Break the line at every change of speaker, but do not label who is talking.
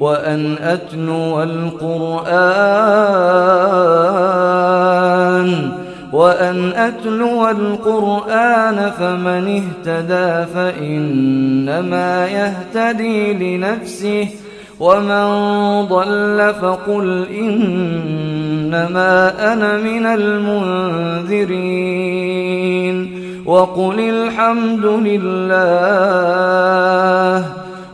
وأن أتلو القرآن وأن أتلو القرآن فمن اهتدى فإنما يهتدي لنفسه ومن ضل فقل إنما أنا من المنذرين وقل الحمد لله